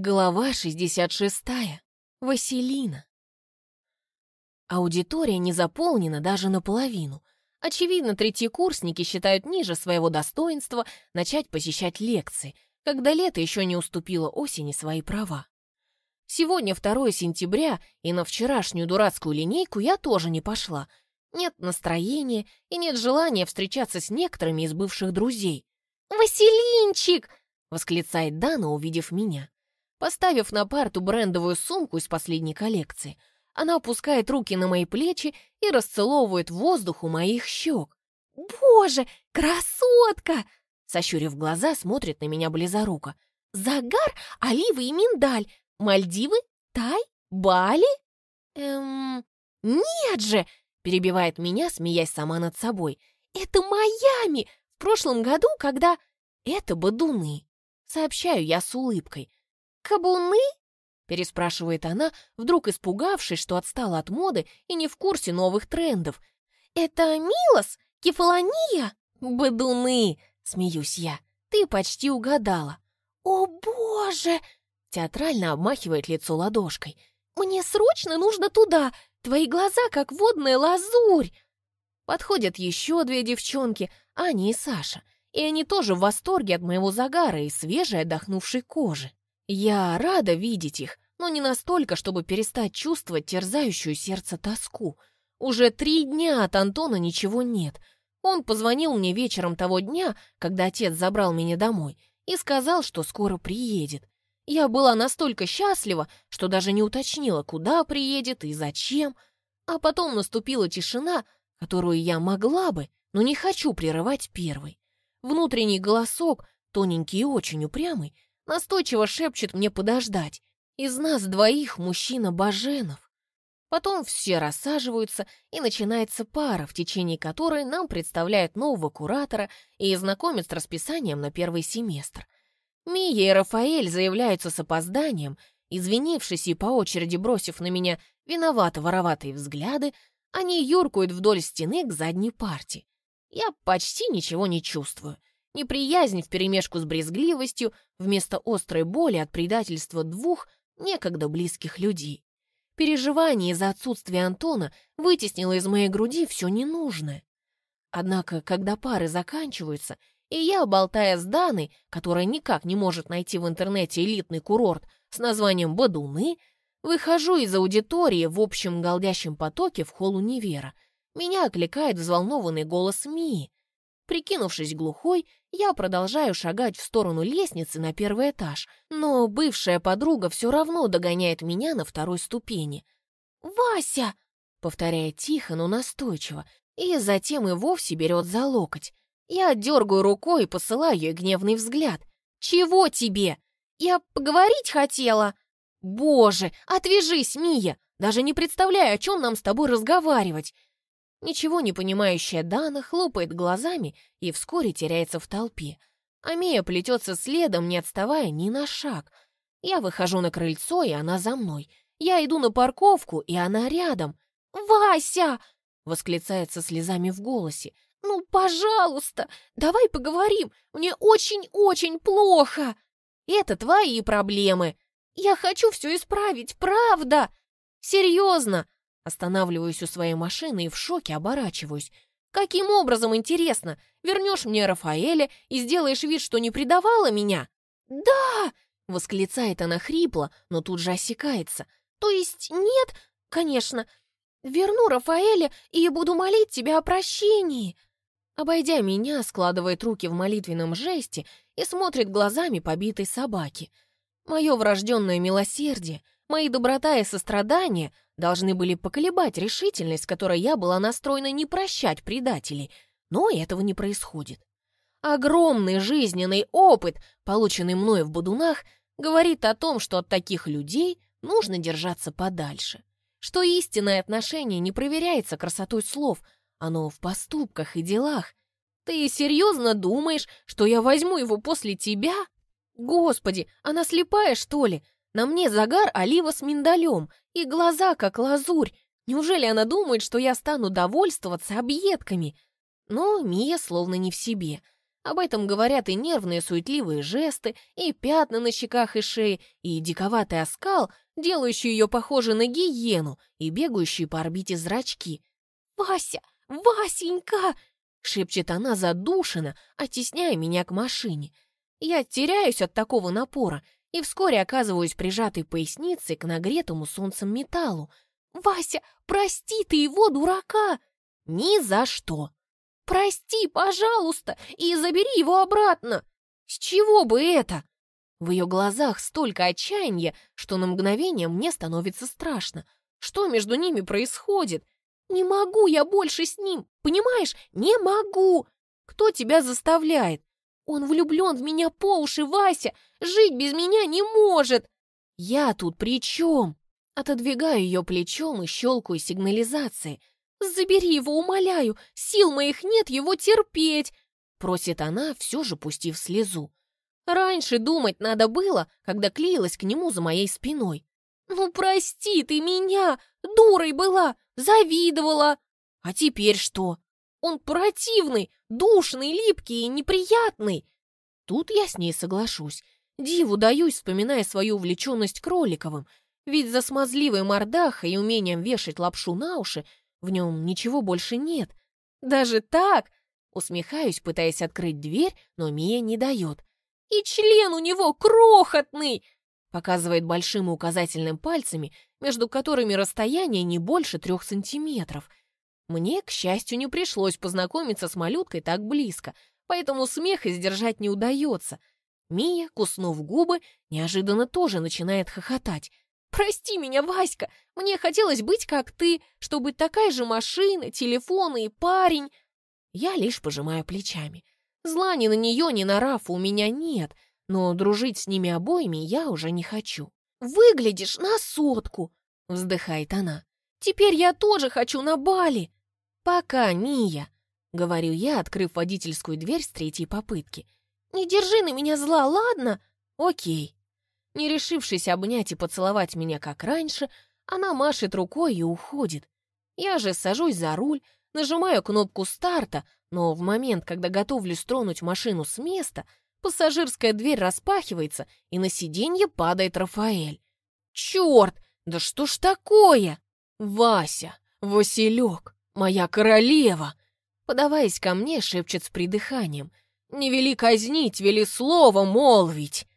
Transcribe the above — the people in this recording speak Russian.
Глава 66. Василина. Аудитория не заполнена даже наполовину. Очевидно, третьекурсники считают ниже своего достоинства начать посещать лекции, когда лето еще не уступило осени свои права. Сегодня 2 сентября, и на вчерашнюю дурацкую линейку я тоже не пошла. Нет настроения и нет желания встречаться с некоторыми из бывших друзей. «Василинчик!» — восклицает Дана, увидев меня. Поставив на парту брендовую сумку из последней коллекции, она опускает руки на мои плечи и расцеловывает воздух у моих щек. «Боже, красотка!» Сощурив глаза, смотрит на меня близоруко. «Загар, оливы и миндаль. Мальдивы? Тай? Бали?» «Эм... Нет же!» Перебивает меня, смеясь сама над собой. «Это Майами! В прошлом году, когда...» «Это Бадуны!» Сообщаю я с улыбкой. «Кабуны?» — переспрашивает она, вдруг испугавшись, что отстала от моды и не в курсе новых трендов. «Это Милос? Кефалония?» «Бадуны!» — смеюсь я. «Ты почти угадала». «О, боже!» — театрально обмахивает лицо ладошкой. «Мне срочно нужно туда! Твои глаза как водная лазурь!» Подходят еще две девчонки, Аня и Саша, и они тоже в восторге от моего загара и свежей отдохнувшей кожи. Я рада видеть их, но не настолько, чтобы перестать чувствовать терзающую сердце тоску. Уже три дня от Антона ничего нет. Он позвонил мне вечером того дня, когда отец забрал меня домой, и сказал, что скоро приедет. Я была настолько счастлива, что даже не уточнила, куда приедет и зачем. А потом наступила тишина, которую я могла бы, но не хочу прерывать первой. Внутренний голосок, тоненький и очень упрямый, Настойчиво шепчет мне подождать. Из нас двоих мужчина Баженов. Потом все рассаживаются, и начинается пара, в течение которой нам представляют нового куратора и знакомят с расписанием на первый семестр. Мия и Рафаэль заявляются с опозданием, извинившись и по очереди бросив на меня виновато-вороватые взгляды, они юркают вдоль стены к задней парте. Я почти ничего не чувствую неприязнь вперемешку с брезгливостью вместо острой боли от предательства двух некогда близких людей. Переживание из-за отсутствия Антона вытеснило из моей груди все ненужное. Однако, когда пары заканчиваются, и я, болтая с Даной, которая никак не может найти в интернете элитный курорт с названием «Бадуны», выхожу из аудитории в общем голдящем потоке в холл универа. Меня окликает взволнованный голос Мии. Прикинувшись глухой, я продолжаю шагать в сторону лестницы на первый этаж, но бывшая подруга все равно догоняет меня на второй ступени. «Вася!» — повторяет тихо, но настойчиво, и затем и вовсе берет за локоть. Я дергаю рукой и посылаю ей гневный взгляд. «Чего тебе? Я поговорить хотела!» «Боже, отвяжись, Мия! Даже не представляю, о чем нам с тобой разговаривать!» Ничего не понимающая Дана хлопает глазами и вскоре теряется в толпе. А Мия плетется следом, не отставая ни на шаг. Я выхожу на крыльцо, и она за мной. Я иду на парковку, и она рядом. «Вася!» — восклицается слезами в голосе. «Ну, пожалуйста, давай поговорим. Мне очень-очень плохо. Это твои проблемы. Я хочу все исправить, правда. Серьезно, Останавливаюсь у своей машины и в шоке оборачиваюсь. «Каким образом, интересно? Вернешь мне Рафаэля и сделаешь вид, что не предавала меня?» «Да!» — восклицает она хрипло, но тут же осекается. «То есть нет? Конечно. Верну Рафаэля и буду молить тебя о прощении». Обойдя меня, складывает руки в молитвенном жесте и смотрит глазами побитой собаки. Мое врожденное милосердие, мои доброта и сострадание — должны были поколебать решительность, которой я была настроена не прощать предателей, но этого не происходит. Огромный жизненный опыт, полученный мной в Будунах, говорит о том, что от таких людей нужно держаться подальше, что истинное отношение не проверяется красотой слов, оно в поступках и делах. Ты серьезно думаешь, что я возьму его после тебя? Господи, она слепая, что ли? На мне загар олива с миндалем и глаза, как лазурь. Неужели она думает, что я стану довольствоваться объедками? Но Мия словно не в себе. Об этом говорят и нервные суетливые жесты, и пятна на щеках и шее, и диковатый оскал, делающий ее похожей на гиену, и бегающие по орбите зрачки. «Вася! Васенька!» — шепчет она задушенно, оттесняя меня к машине. Я теряюсь от такого напора и вскоре оказываюсь прижатой поясницей к нагретому солнцем металлу. «Вася, прости ты его, дурака!» «Ни за что!» «Прости, пожалуйста, и забери его обратно!» «С чего бы это?» В ее глазах столько отчаяния, что на мгновение мне становится страшно. Что между ними происходит? Не могу я больше с ним, понимаешь? Не могу! Кто тебя заставляет? Он влюблен в меня по уши, Вася! Жить без меня не может! Я тут при чем? Отодвигаю ее плечом и щелкаю сигнализацией. «Забери его, умоляю! Сил моих нет его терпеть!» Просит она, все же пустив слезу. Раньше думать надо было, когда клеилась к нему за моей спиной. «Ну, прости ты меня! Дурой была! Завидовала! А теперь что? Он противный, душный, липкий и неприятный!» Тут я с ней соглашусь. Диву даюсь, вспоминая свою увлеченность Кроликовым, ведь за смазливой мордахой и умением вешать лапшу на уши в нем ничего больше нет. Даже так? Усмехаюсь, пытаясь открыть дверь, но Мия не дает. И член у него крохотный! Показывает большим и указательным пальцами, между которыми расстояние не больше трех сантиметров. Мне, к счастью, не пришлось познакомиться с малюткой так близко, поэтому смеха сдержать не удается. Мия, куснув губы, неожиданно тоже начинает хохотать. «Прости меня, Васька, мне хотелось быть как ты, чтобы такая же машина, телефон и парень». Я лишь пожимаю плечами. Зла ни на нее, ни на Рафа у меня нет, но дружить с ними обоими я уже не хочу. «Выглядишь на сотку!» — вздыхает она. «Теперь я тоже хочу на Бали!» «Пока, Мия!» — говорю я, открыв водительскую дверь с третьей попытки. «Не держи на меня зла, ладно?» «Окей». Не решившись обнять и поцеловать меня, как раньше, она машет рукой и уходит. Я же сажусь за руль, нажимаю кнопку старта, но в момент, когда готовлюсь тронуть машину с места, пассажирская дверь распахивается, и на сиденье падает Рафаэль. «Черт! Да что ж такое?» «Вася! Василек! Моя королева!» Подаваясь ко мне, шепчет с придыханием. «Не вели казнить, вели слово молвить!»